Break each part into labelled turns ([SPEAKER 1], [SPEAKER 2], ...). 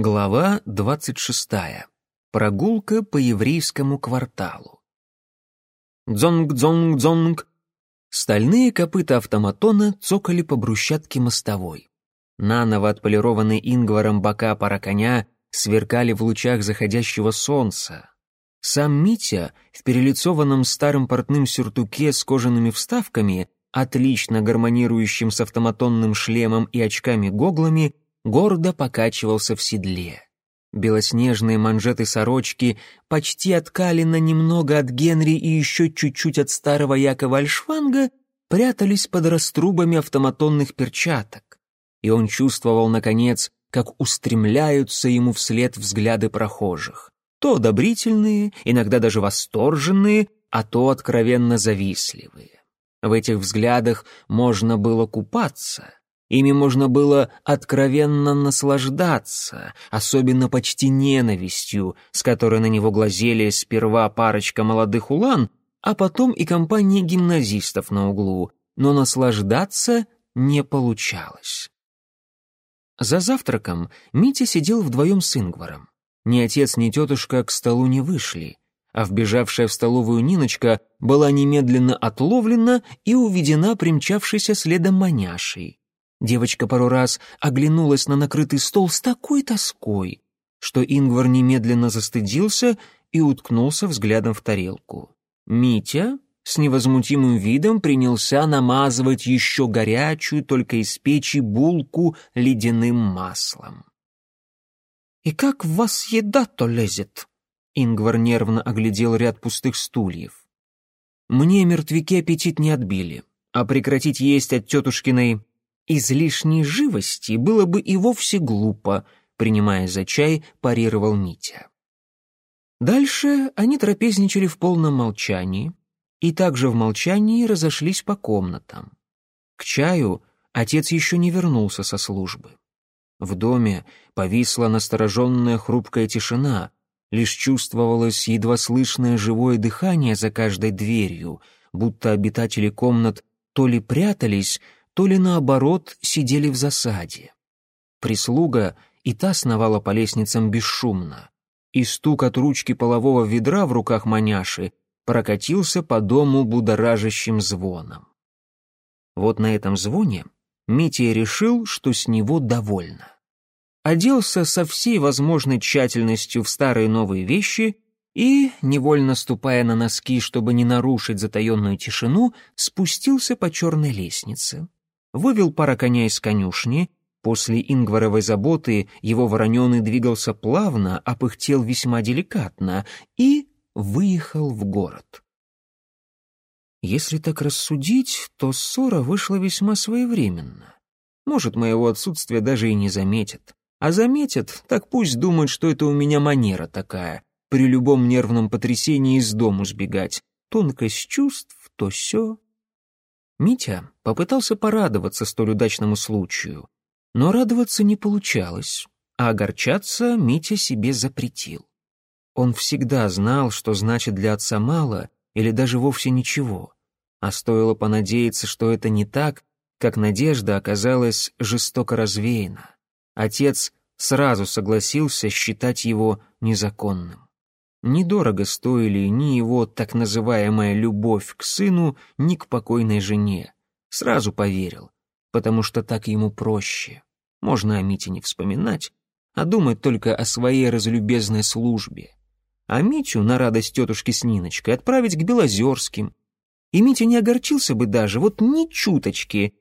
[SPEAKER 1] Глава 26. Прогулка по еврейскому кварталу. Дзонг-дзонг-дзонг. Стальные копыта автоматона цокали по брусчатке мостовой. Наново отполированные ингваром бока пара коня сверкали в лучах заходящего солнца. Сам Митя в перелицованном старым портным сюртуке с кожаными вставками, отлично гармонирующим с автоматонным шлемом и очками-гоглами, гордо покачивался в седле. Белоснежные манжеты сорочки почти откалено немного от Генри и еще чуть-чуть от старого Якова Альшванга прятались под раструбами автоматонных перчаток. И он чувствовал, наконец, как устремляются ему вслед взгляды прохожих. То одобрительные, иногда даже восторженные, а то откровенно завистливые. В этих взглядах можно было купаться — Ими можно было откровенно наслаждаться, особенно почти ненавистью, с которой на него глазели сперва парочка молодых улан, а потом и компания гимназистов на углу, но наслаждаться не получалось. За завтраком Митя сидел вдвоем с Ингваром. Ни отец, ни тетушка к столу не вышли, а вбежавшая в столовую Ниночка была немедленно отловлена и уведена примчавшейся следом маняшей. Девочка пару раз оглянулась на накрытый стол с такой тоской, что Ингвар немедленно застыдился и уткнулся взглядом в тарелку. Митя с невозмутимым видом принялся намазывать еще горячую, только из печи, булку ледяным маслом. «И как в вас еда-то лезет?» Ингвар нервно оглядел ряд пустых стульев. «Мне мертвяки аппетит не отбили, а прекратить есть от тетушкиной излишней живости было бы и вовсе глупо, принимая за чай, парировал Митя. Дальше они трапезничали в полном молчании и также в молчании разошлись по комнатам. К чаю отец еще не вернулся со службы. В доме повисла настороженная хрупкая тишина, лишь чувствовалось едва слышное живое дыхание за каждой дверью, будто обитатели комнат то ли прятались, то ли наоборот сидели в засаде. Прислуга и та сновала по лестницам бесшумно, и стук от ручки полового ведра в руках маняши прокатился по дому будоражащим звоном. Вот на этом звоне Митя решил, что с него довольно. Оделся со всей возможной тщательностью в старые новые вещи и, невольно ступая на носки, чтобы не нарушить затаенную тишину, спустился по черной лестнице вывел пара коня из конюшни, после ингваровой заботы его вороненый двигался плавно, а пыхтел весьма деликатно, и выехал в город. Если так рассудить, то ссора вышла весьма своевременно. Может, моего отсутствия даже и не заметят. А заметят, так пусть думают, что это у меня манера такая, при любом нервном потрясении из дому сбегать. Тонкость чувств, то все. Митя попытался порадоваться столь удачному случаю, но радоваться не получалось, а огорчаться Митя себе запретил. Он всегда знал, что значит для отца мало или даже вовсе ничего, а стоило понадеяться, что это не так, как надежда оказалась жестоко развеяна. Отец сразу согласился считать его незаконным. Недорого стоили ни его так называемая любовь к сыну, ни к покойной жене. Сразу поверил, потому что так ему проще. Можно о Мите не вспоминать, а думать только о своей разлюбезной службе. А Митю на радость тетушки с Ниночкой отправить к Белозерским. И Митя не огорчился бы даже, вот ни чуточки.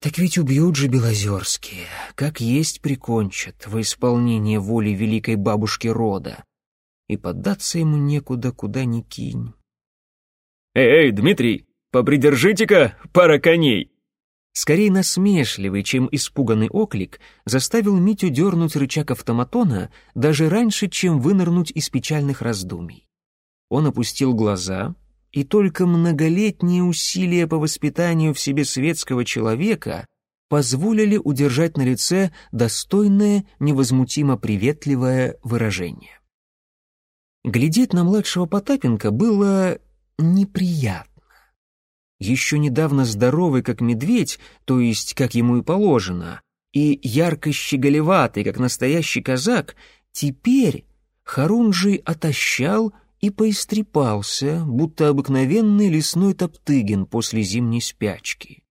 [SPEAKER 1] Так ведь убьют же Белозерские, как есть прикончат во исполнение воли великой бабушки рода и поддаться ему некуда, куда ни кинь.
[SPEAKER 2] «Эй, эй, Дмитрий, попридержите-ка пара коней!»
[SPEAKER 1] Скорее насмешливый, чем испуганный оклик, заставил Митю дернуть рычаг автоматона даже раньше, чем вынырнуть из печальных раздумий. Он опустил глаза, и только многолетние усилия по воспитанию в себе светского человека позволили удержать на лице достойное, невозмутимо приветливое выражение. Глядеть на младшего Потапенко было неприятно. Еще недавно здоровый, как медведь, то есть, как ему и положено, и ярко щеголеватый, как настоящий казак, теперь Харунжий отощал и поистрепался, будто обыкновенный лесной топтыгин после зимней спячки.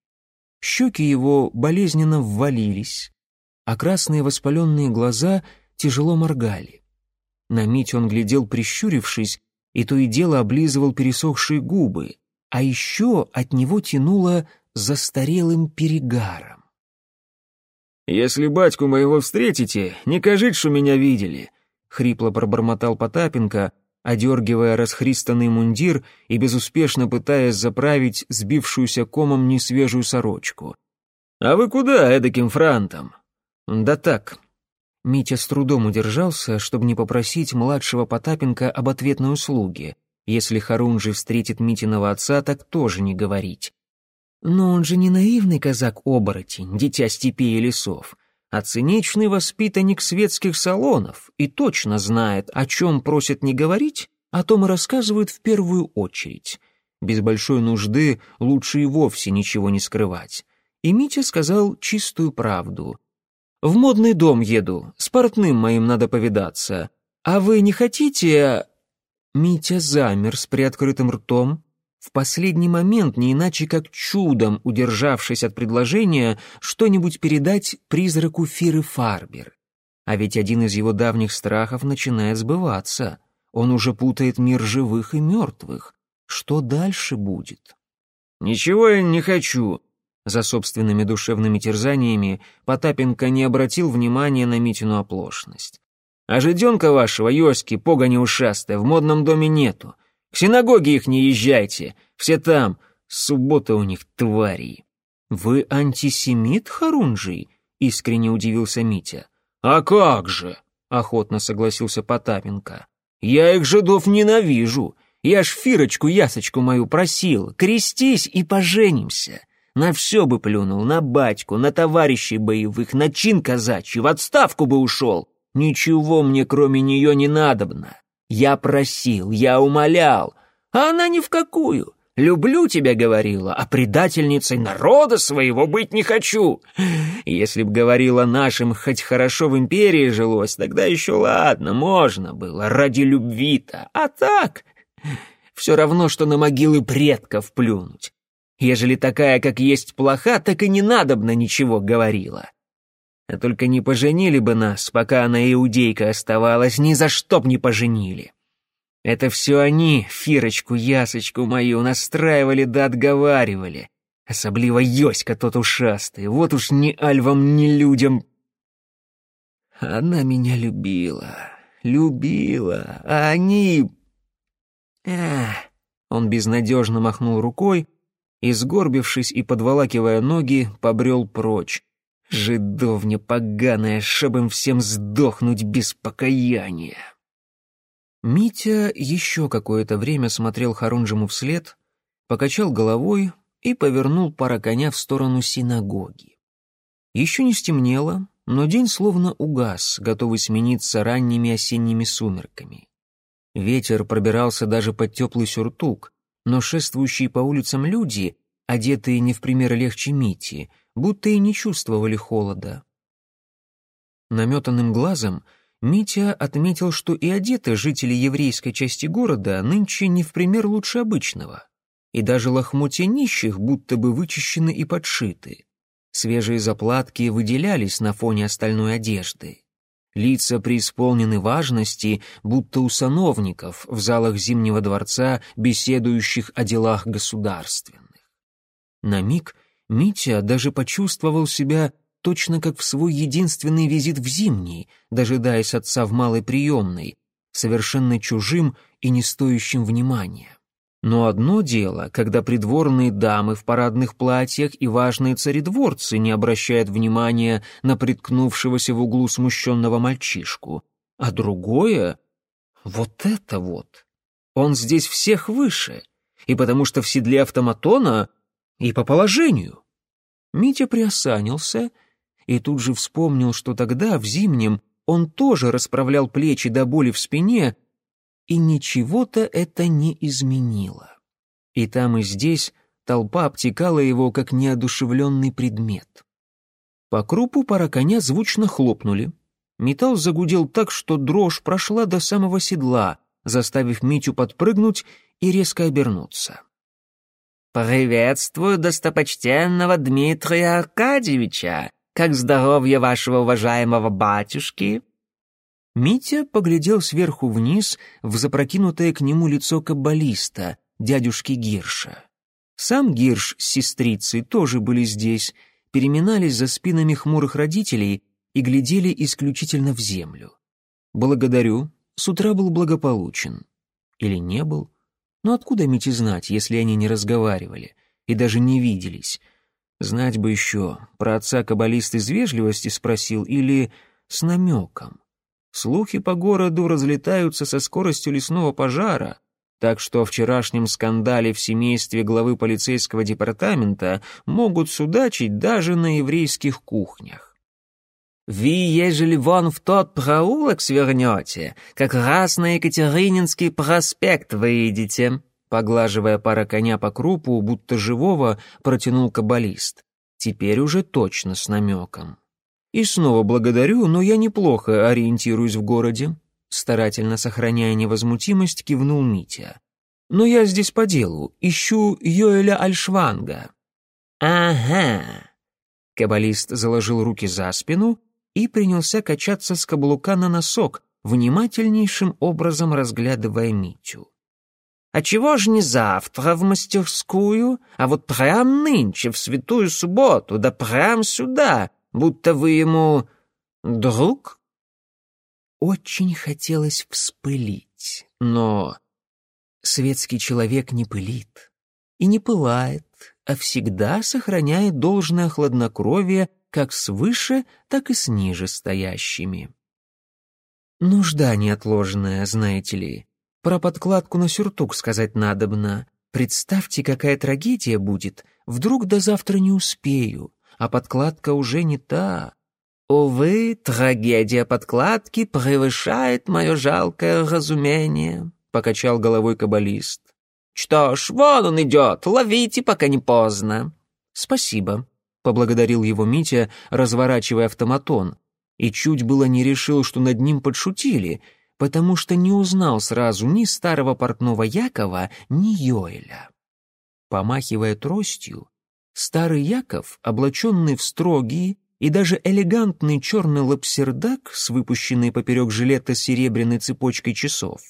[SPEAKER 1] Щеки его болезненно ввалились, а красные воспаленные глаза тяжело моргали. На Мить он глядел, прищурившись, и то и дело облизывал пересохшие губы, а еще от него тянуло застарелым перегаром.
[SPEAKER 2] «Если батьку моего встретите, не кажите, что меня видели», — хрипло пробормотал Потапенко, одергивая расхристанный мундир и безуспешно пытаясь заправить сбившуюся комом несвежую сорочку. «А вы куда эдаким франтом?»
[SPEAKER 1] «Да так». Митя с трудом удержался, чтобы не попросить младшего Потапенко об ответной услуге. Если Харунжи встретит Митиного отца, так тоже не говорить. Но он же не наивный казак-оборотень, дитя степей и лесов, а циничный воспитанник светских салонов и точно знает, о чем просят не говорить, о том и рассказывают в первую очередь. Без большой нужды лучше и вовсе ничего не скрывать. И Митя сказал чистую правду. «В модный дом еду, с портным моим надо повидаться. А вы не хотите...» Митя замер с приоткрытым ртом, в последний момент, не иначе как чудом удержавшись от предложения, что-нибудь передать призраку Фиры Фарбер. А ведь один из его давних страхов начинает сбываться. Он уже путает мир живых и мертвых. Что дальше будет?
[SPEAKER 2] «Ничего я не хочу», за собственными душевными терзаниями Потапенко не обратил внимания на Митину оплошность. «А жиденка вашего, Йоськи, погони ушастая, в модном доме нету. К синагоге их не езжайте, все там, суббота у них твари».
[SPEAKER 1] «Вы антисемит, Харунжий?» — искренне удивился Митя.
[SPEAKER 2] «А как же?» — охотно согласился Потапенко. «Я их жидов ненавижу. Я ж Фирочку, Ясочку мою просил, крестись и поженимся. На все бы плюнул, на батьку, на товарищей боевых, на чин казачий, в отставку бы ушел. Ничего мне кроме нее не надобно. Я просил, я умолял, а она ни в какую. «Люблю тебя», — говорила, «а предательницей народа своего быть не хочу». Если б говорила нашим, хоть хорошо в империи жилось, тогда еще ладно, можно было, ради любви-то. А так, все равно, что на могилы предков плюнуть. Ежели такая, как есть, плоха, так и не надобно ничего говорила. А только не поженили бы нас, пока она иудейка оставалась, ни за что б не поженили. Это все они, Фирочку, Ясочку мою, настраивали да отговаривали. Особливо Йоська тот ушастый, вот уж ни альвам, ни людям. Она меня любила, любила, а они... Эх, он безнадежно махнул рукой и, сгорбившись и подволакивая ноги, побрел прочь, Жидовня поганая, чтоб им всем сдохнуть без покаяния. Митя еще какое-то время смотрел Харунжему вслед, покачал головой и повернул пара коня в сторону синагоги. Еще не стемнело, но день словно угас, готовый смениться ранними осенними сумерками. Ветер пробирался даже под теплый сюртук, но шествующие по улицам люди, одетые не в пример легче Мити, будто и не чувствовали холода. Наметанным глазом Митя отметил, что и одеты жители еврейской части города нынче не в пример лучше обычного. И даже лохмотья нищих будто бы вычищены и подшиты. Свежие заплатки выделялись на фоне остальной одежды. Лица преисполнены важности, будто у сановников в залах Зимнего дворца, беседующих о делах государственных. На миг Митя даже почувствовал себя точно как в свой единственный визит в Зимний, дожидаясь отца в малой приемной, совершенно чужим и не стоящим внимания. Но одно дело, когда придворные дамы в парадных платьях и важные царедворцы не обращают внимания на приткнувшегося в углу смущенного мальчишку, а другое — вот это вот. Он здесь всех выше, и потому что в седле автоматона, и по положению. Митя приосанился и тут же вспомнил, что тогда, в зимнем, он тоже расправлял плечи до боли в спине, и ничего-то это не изменило. И там, и здесь толпа обтекала его, как неодушевленный предмет. По крупу пара коня звучно хлопнули. Металл загудел так, что дрожь прошла до самого седла, заставив Митю подпрыгнуть и резко обернуться.
[SPEAKER 1] «Приветствую достопочтенного Дмитрия Аркадьевича! Как здоровье вашего уважаемого батюшки?»
[SPEAKER 2] Митя поглядел сверху вниз в запрокинутое к нему лицо каббалиста, дядюшки Гирша. Сам Гирш с сестрицей тоже были здесь, переминались за спинами хмурых родителей и глядели исключительно в землю. «Благодарю, с утра был благополучен». Или не был? Но откуда Мите знать, если они не разговаривали и даже не виделись? Знать бы еще, про отца каббалист из вежливости спросил или с намеком. Слухи по городу разлетаются со скоростью лесного пожара, так что о вчерашнем скандале в семействе главы полицейского департамента могут судачить даже на еврейских кухнях.
[SPEAKER 1] «Вы, ежели вон в тот проулок свернете, как раз на Екатерининский проспект выйдете», поглаживая пара коня по крупу, будто живого, протянул каббалист. Теперь уже точно с намеком.
[SPEAKER 2] И снова благодарю, но я неплохо ориентируюсь в городе. Старательно сохраняя невозмутимость, кивнул Митя. Но я здесь по делу, ищу Йоэля Альшванга.
[SPEAKER 1] Ага.
[SPEAKER 2] Каббалист заложил руки за спину и принялся качаться с каблука на носок, внимательнейшим образом разглядывая Митю.
[SPEAKER 1] «А чего ж не завтра в мастерскую, а вот прям нынче, в святую субботу, да прям сюда, будто вы ему друг?»
[SPEAKER 2] Очень хотелось вспылить, но светский человек не пылит и не пылает, а всегда сохраняет должное хладнокровие как свыше, так и с ниже стоящими. Нужда неотложная, знаете ли. Про подкладку на сюртук сказать надобно. Представьте, какая трагедия будет. Вдруг до завтра не успею а подкладка уже не та.
[SPEAKER 1] Увы, трагедия подкладки превышает мое жалкое разумение, покачал головой каббалист. Что ж, вон он идет, ловите, пока не поздно.
[SPEAKER 2] Спасибо, поблагодарил его Митя, разворачивая автоматон, и чуть было не решил, что над ним подшутили, потому что не узнал сразу ни старого портного Якова, ни Йоэля. Помахивая тростью, Старый Яков, облаченный в строгий и даже элегантный черный лапсердак с выпущенной поперек жилета серебряной цепочкой часов,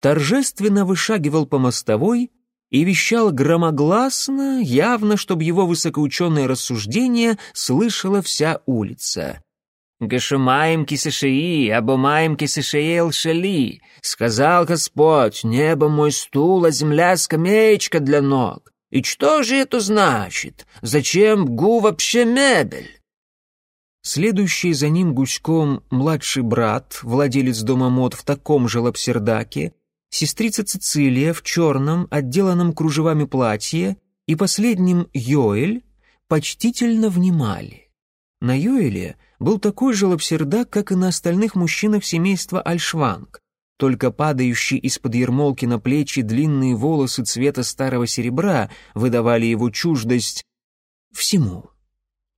[SPEAKER 2] торжественно вышагивал по мостовой и вещал громогласно, явно, чтобы его высокоученое рассуждение слышала вся улица.
[SPEAKER 1] «Гашимаем кисышеи, обумаем кисышеел шали, сказал Господь, небо мой стул, а земля скамеечка для ног. И что же это значит? Зачем Гу вообще мебель?
[SPEAKER 2] Следующий за ним гуськом младший брат, владелец дома мод в таком же лапсердаке, сестрица Цицилия в черном, отделанном кружевами платье и последним Йоэль почтительно внимали. На Йоэле был такой же лапсердак, как и на остальных мужчинах семейства Альшванг, только падающие из-под ермолки на плечи длинные волосы цвета старого серебра выдавали его чуждость всему.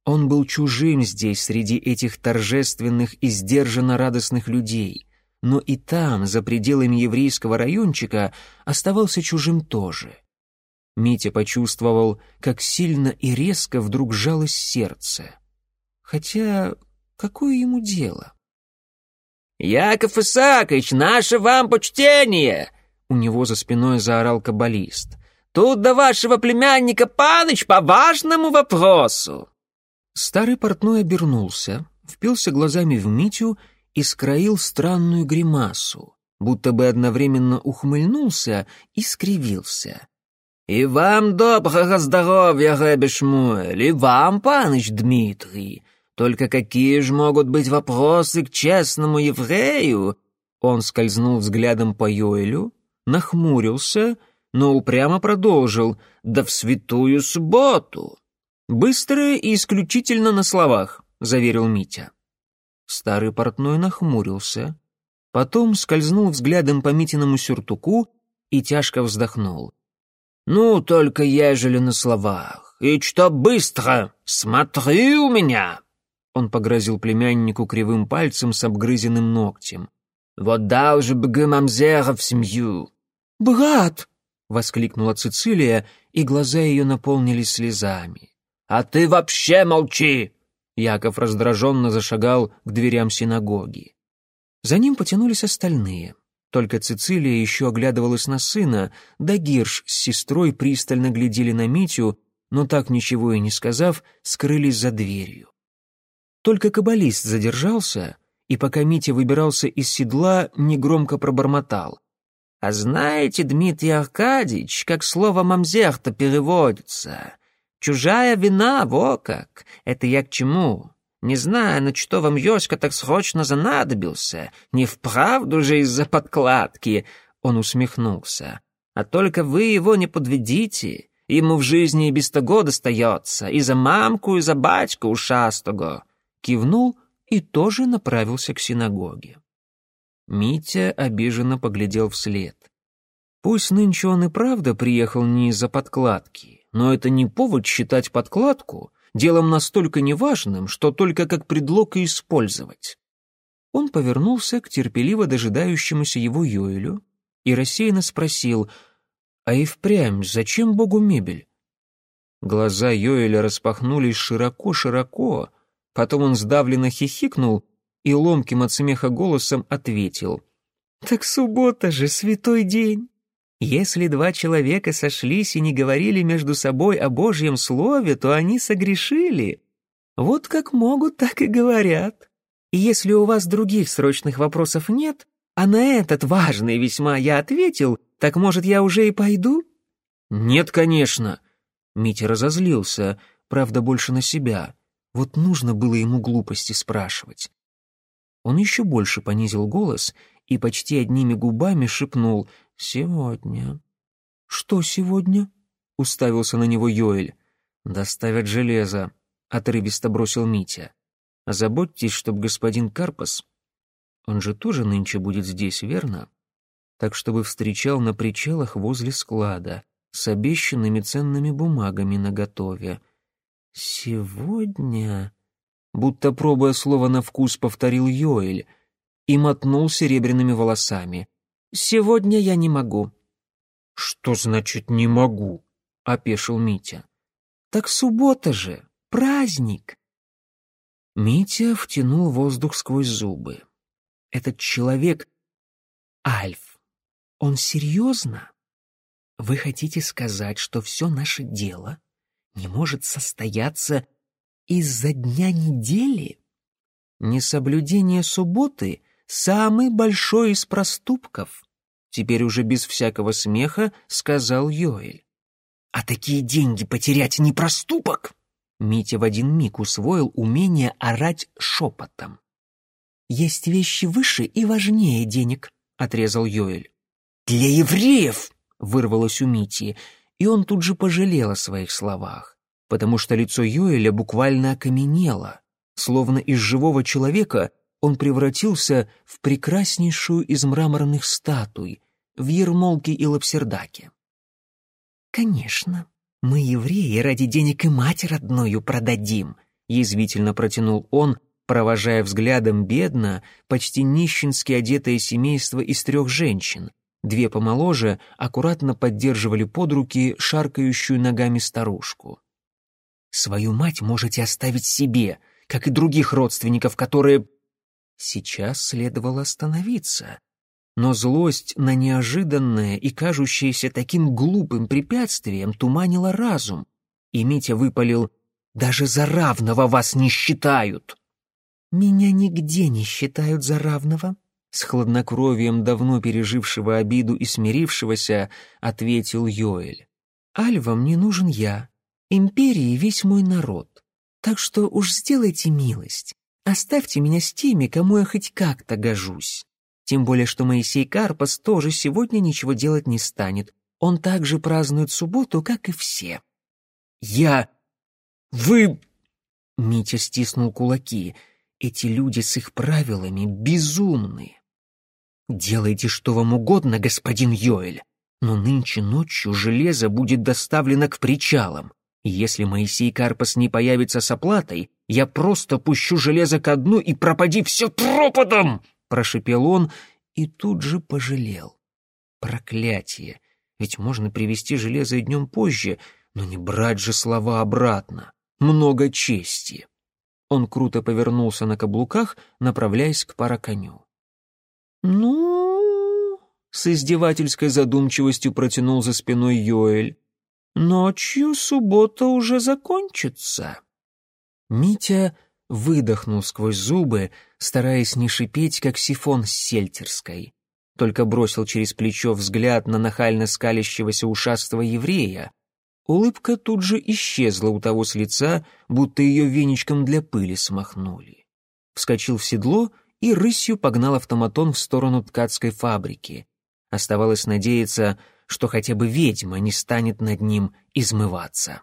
[SPEAKER 2] Он был чужим здесь, среди этих торжественных и сдержанно радостных людей, но и там, за пределами еврейского райончика, оставался чужим тоже. Митя почувствовал, как сильно и резко вдруг жалось сердце. Хотя какое ему дело?
[SPEAKER 1] «Яков Исаакович, наше вам почтение!»
[SPEAKER 2] У него за спиной заорал каббалист.
[SPEAKER 1] «Тут до вашего племянника Паныч по важному вопросу!»
[SPEAKER 2] Старый портной обернулся, впился глазами в Митю и скроил странную гримасу, будто бы одновременно ухмыльнулся и скривился.
[SPEAKER 1] «И вам доброго здоровья, Рэбе Шмуэль, и вам, паныч Дмитрий!» Только какие же могут быть вопросы к честному еврею?» Он скользнул взглядом по Йоэлю, нахмурился, но упрямо продолжил «Да в святую субботу!» «Быстро и исключительно на словах», — заверил Митя.
[SPEAKER 2] Старый портной нахмурился, потом скользнул взглядом по Митиному сюртуку и тяжко вздохнул.
[SPEAKER 1] «Ну, только ежели на словах. И что быстро, смотри у меня!»
[SPEAKER 2] Он погрозил племяннику кривым пальцем с обгрызенным ногтем. «Вот дал же бы мамзера в семью!»
[SPEAKER 1] «Брат!»
[SPEAKER 2] — воскликнула Цицилия, и глаза ее наполнились слезами. «А ты вообще молчи!» Яков раздраженно зашагал к дверям синагоги. За ним потянулись остальные. Только Цицилия еще оглядывалась на сына, да Гирш с сестрой пристально глядели на Митю, но так ничего и не сказав, скрылись за дверью. Только каббалист задержался, и пока Митя выбирался из седла, негромко пробормотал. «А знаете, Дмитрий Аркадьевич, как слово «мамзер»-то переводится? Чужая вина, во как! Это я к чему? Не знаю, на что вам Йоська так срочно занадобился. Не вправду же из-за подкладки!» Он усмехнулся. «А только вы его не подведите. Ему в жизни и без того достается. И за мамку, и за батьку ушастого». Кивнул и тоже направился к синагоге. Митя обиженно поглядел вслед. Пусть нынче он и правда приехал не из-за подкладки, но это не повод считать подкладку делом настолько неважным, что только как предлог и использовать. Он повернулся к терпеливо дожидающемуся его Йоэлю и рассеянно спросил, «А и впрямь, зачем Богу мебель?» Глаза Йоэля распахнулись широко-широко, потом он сдавленно хихикнул и ломким от смеха голосом ответил, «Так суббота же, святой день!» Если два человека сошлись и не говорили между собой о Божьем Слове, то они согрешили. Вот как могут, так и говорят. И если у вас других срочных вопросов нет, а на этот важный весьма я ответил, так, может, я уже и пойду?» «Нет, конечно». Митя разозлился, правда, больше на себя. Вот нужно было ему глупости спрашивать. Он еще больше понизил голос и почти одними губами шепнул «Сегодня». «Что сегодня?» — уставился на него Йоэль. «Доставят железо», — отрывисто бросил Митя. «Озаботьтесь, чтоб господин Карпас... Он же тоже нынче будет здесь, верно? Так, чтобы встречал на причалах возле склада, с обещанными ценными бумагами наготове. «Сегодня...» Будто пробуя слово на вкус, повторил Йоэль и мотнул серебряными волосами. Сегодня я не могу». «Что значит «не могу»?» — опешил Митя. «Так суббота же, праздник!» Митя втянул воздух сквозь зубы. «Этот человек — Альф. Он серьезно? Вы хотите сказать, что все наше дело не может состояться из-за дня недели? Несоблюдение субботы самый большой из проступков», — теперь уже без всякого смеха сказал Йоэль. «А такие деньги потерять не проступок!» Митя в один миг усвоил умение орать шепотом. «Есть вещи выше и важнее денег», — отрезал Йоэль. «Для евреев!» — вырвалось у Мити, и он тут же пожалел о своих словах, потому что лицо Йоэля буквально окаменело, словно из живого человека он превратился в прекраснейшую из мраморных статуй, в ермолке и лапсердаке. «Конечно, мы, евреи, ради денег и мать родную продадим», язвительно протянул он, провожая взглядом бедно, почти нищенски одетое семейство из трех женщин. Две помоложе аккуратно поддерживали под руки шаркающую ногами старушку. «Свою мать можете оставить себе, как и других родственников, которые...» Сейчас следовало остановиться. Но злость на неожиданное и кажущееся таким глупым препятствием туманила разум, и Митя выпалил «Даже за равного вас не считают!» «Меня нигде не считают за равного», — с хладнокровием давно пережившего обиду и смирившегося ответил Йоэль. «Альвам не нужен я, империи весь мой народ, так что уж сделайте милость, Оставьте меня с теми, кому я хоть как-то гожусь. Тем более, что Моисей Карпас тоже сегодня ничего делать не станет. Он также празднует субботу, как и все. Я... Вы... Митя стиснул кулаки. Эти люди с их правилами безумны. Делайте, что вам угодно, господин Йоэль, но нынче ночью железо будет доставлено к причалам. И если Моисей Карпас не появится с оплатой, Я просто пущу железо ко дну и пропади все пропадом!» — прошипел он и тут же пожалел. Проклятие! Ведь можно привести железо и днем позже, но не брать же слова обратно. Много чести. Он круто повернулся на каблуках, направляясь к параконю. «Ну...» — с издевательской задумчивостью протянул за спиной Йоэль. «Ночью суббота уже закончится». Митя выдохнул сквозь зубы, стараясь не шипеть, как сифон с сельтерской. Только бросил через плечо взгляд на нахально скалящегося ушастого еврея. Улыбка тут же исчезла у того с лица, будто ее веничком для пыли смахнули. Вскочил в седло и рысью погнал автоматон в сторону ткацкой фабрики. Оставалось надеяться, что хотя бы ведьма не станет над ним измываться.